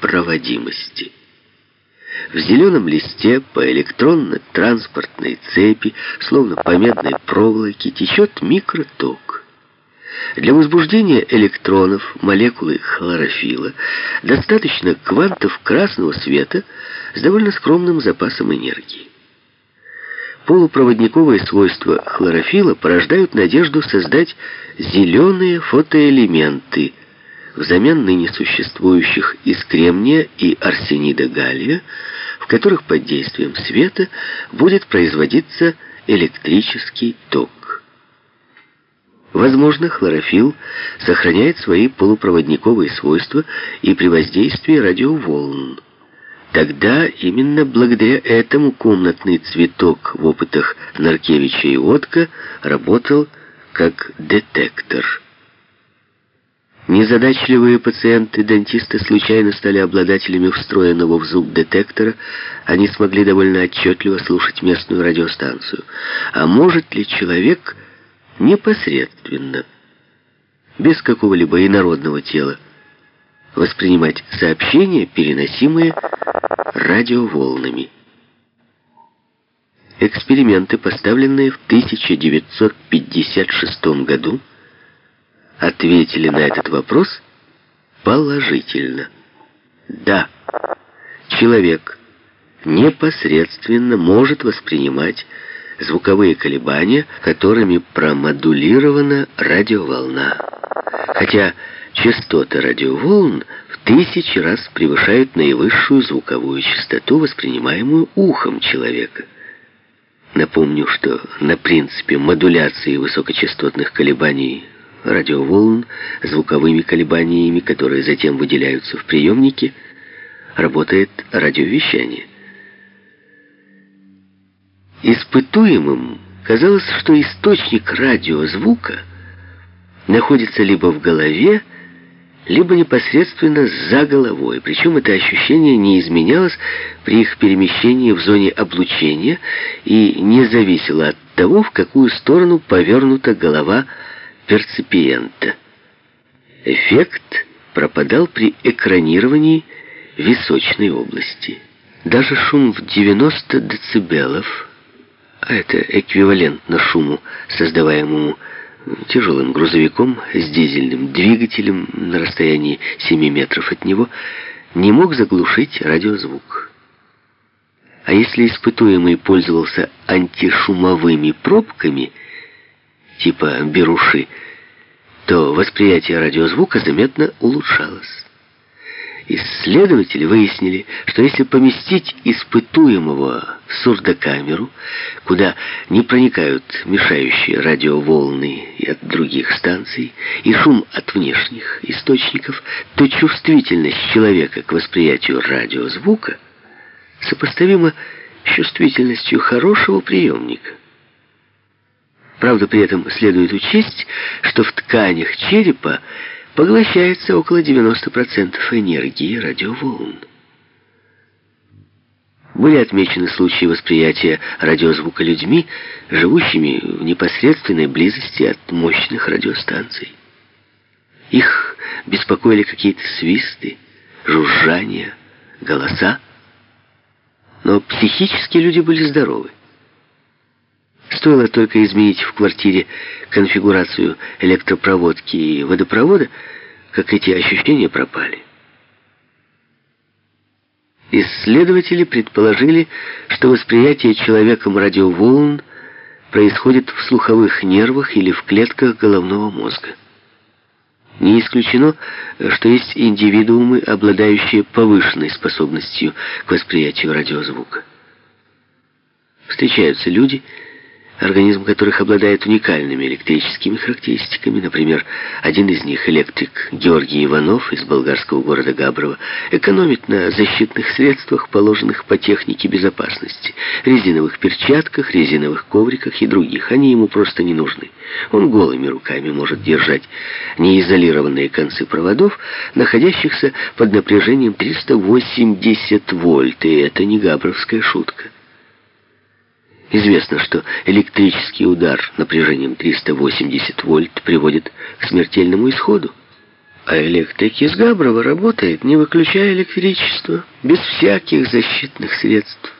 проводимости. В зеленом листе по электронно-транспортной цепи, словно по медной проволоке, течет микроток. Для возбуждения электронов молекулы хлорофила достаточно квантов красного света с довольно скромным запасом энергии. Полупроводниковые свойства хлорофила порождают надежду создать зеленые фотоэлементы взамен ныне существующих из кремния и арсенида галлия, в которых под действием света будет производиться электрический ток. Возможно, хлорофилл сохраняет свои полупроводниковые свойства и при воздействии радиоволн. Тогда именно благодаря этому комнатный цветок в опытах Наркевича и Отка работал как детектор. Незадачливые пациенты-дантисты случайно стали обладателями встроенного в зуб детектора, они смогли довольно отчетливо слушать местную радиостанцию. А может ли человек непосредственно, без какого-либо инородного тела, воспринимать сообщения, переносимые радиоволнами. Эксперименты, поставленные в 1956 году, ответили на этот вопрос положительно. Да, человек непосредственно может воспринимать звуковые колебания, которыми промодулирована радиоволна. Хотя частоты радиоволн в тысячи раз превышают наивысшую звуковую частоту, воспринимаемую ухом человека. Напомню, что на принципе модуляции высокочастотных колебаний радиоволн звуковыми колебаниями, которые затем выделяются в приемнике, работает радиовещание. Испытуемым казалось, что источник радиозвука находится либо в голове, либо непосредственно за головой. Причем это ощущение не изменялось при их перемещении в зоне облучения и не зависело от того, в какую сторону повернута голова перципиента. Эффект пропадал при экранировании височной области. Даже шум в 90 децибелов а это эквивалентно шуму, создаваемому тяжелым грузовиком с дизельным двигателем на расстоянии 7 метров от него, не мог заглушить радиозвук. А если испытуемый пользовался антишумовыми пробками, типа беруши, то восприятие радиозвука заметно улучшалось. Исследователи выяснили, что если поместить испытуемого в сурдокамеру, куда не проникают мешающие радиоволны и от других станций, и шум от внешних источников, то чувствительность человека к восприятию радиозвука сопоставима с чувствительностью хорошего приемника. Правда, при этом следует учесть, что в тканях черепа поглощается около 90% энергии радиоволн. Были отмечены случаи восприятия радиозвука людьми, живущими в непосредственной близости от мощных радиостанций. Их беспокоили какие-то свисты, жужжания, голоса. Но психически люди были здоровы. Стоило только изменить в квартире конфигурацию электропроводки и водопровода, как эти ощущения пропали. Исследователи предположили, что восприятие человеком радиоволн происходит в слуховых нервах или в клетках головного мозга. Не исключено, что есть индивидуумы, обладающие повышенной способностью к восприятию радиозвука. Встречаются люди, которые организм которых обладает уникальными электрическими характеристиками. Например, один из них, электрик Георгий Иванов из болгарского города Габрово, экономит на защитных средствах, положенных по технике безопасности, резиновых перчатках, резиновых ковриках и других. Они ему просто не нужны. Он голыми руками может держать неизолированные концы проводов, находящихся под напряжением 380 вольт, и это не габровская шутка. Известно, что электрический удар напряжением 380 вольт приводит к смертельному исходу. А электрик из Габрова работает, не выключая электричество, без всяких защитных средств.